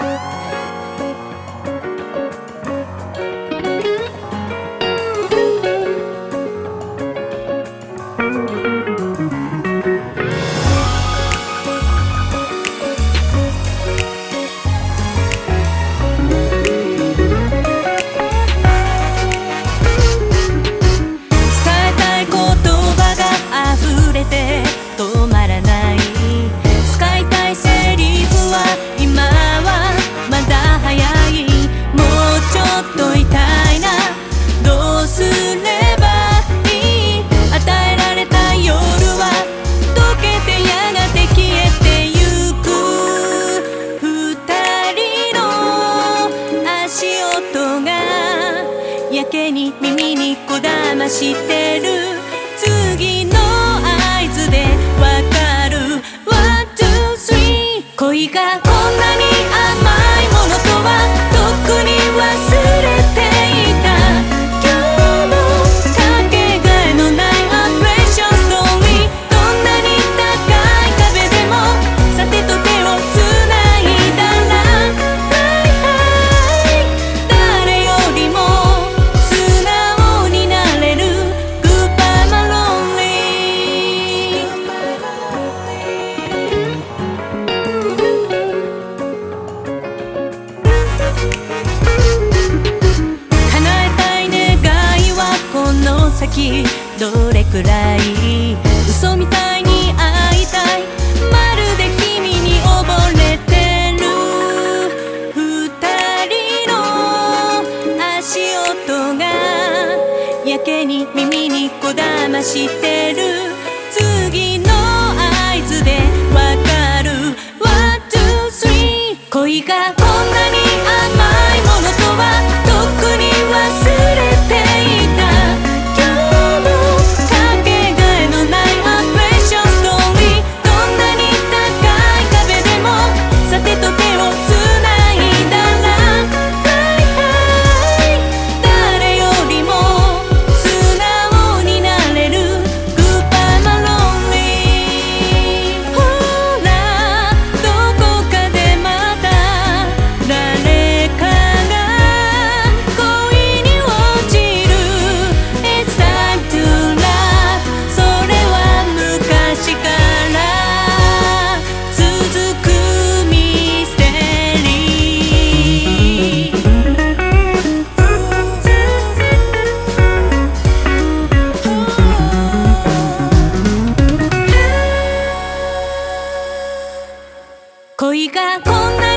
やけに耳にこだましてる。次の合図でわかる。ワン、ツー、スリー。恋が恋の先どれくらい嘘みたいに会いたいまるで君に溺れてる二人の足音がやけに耳にこだましてる次の合図でわかる one、two、three 恋がこんなに甘いものとはがこんな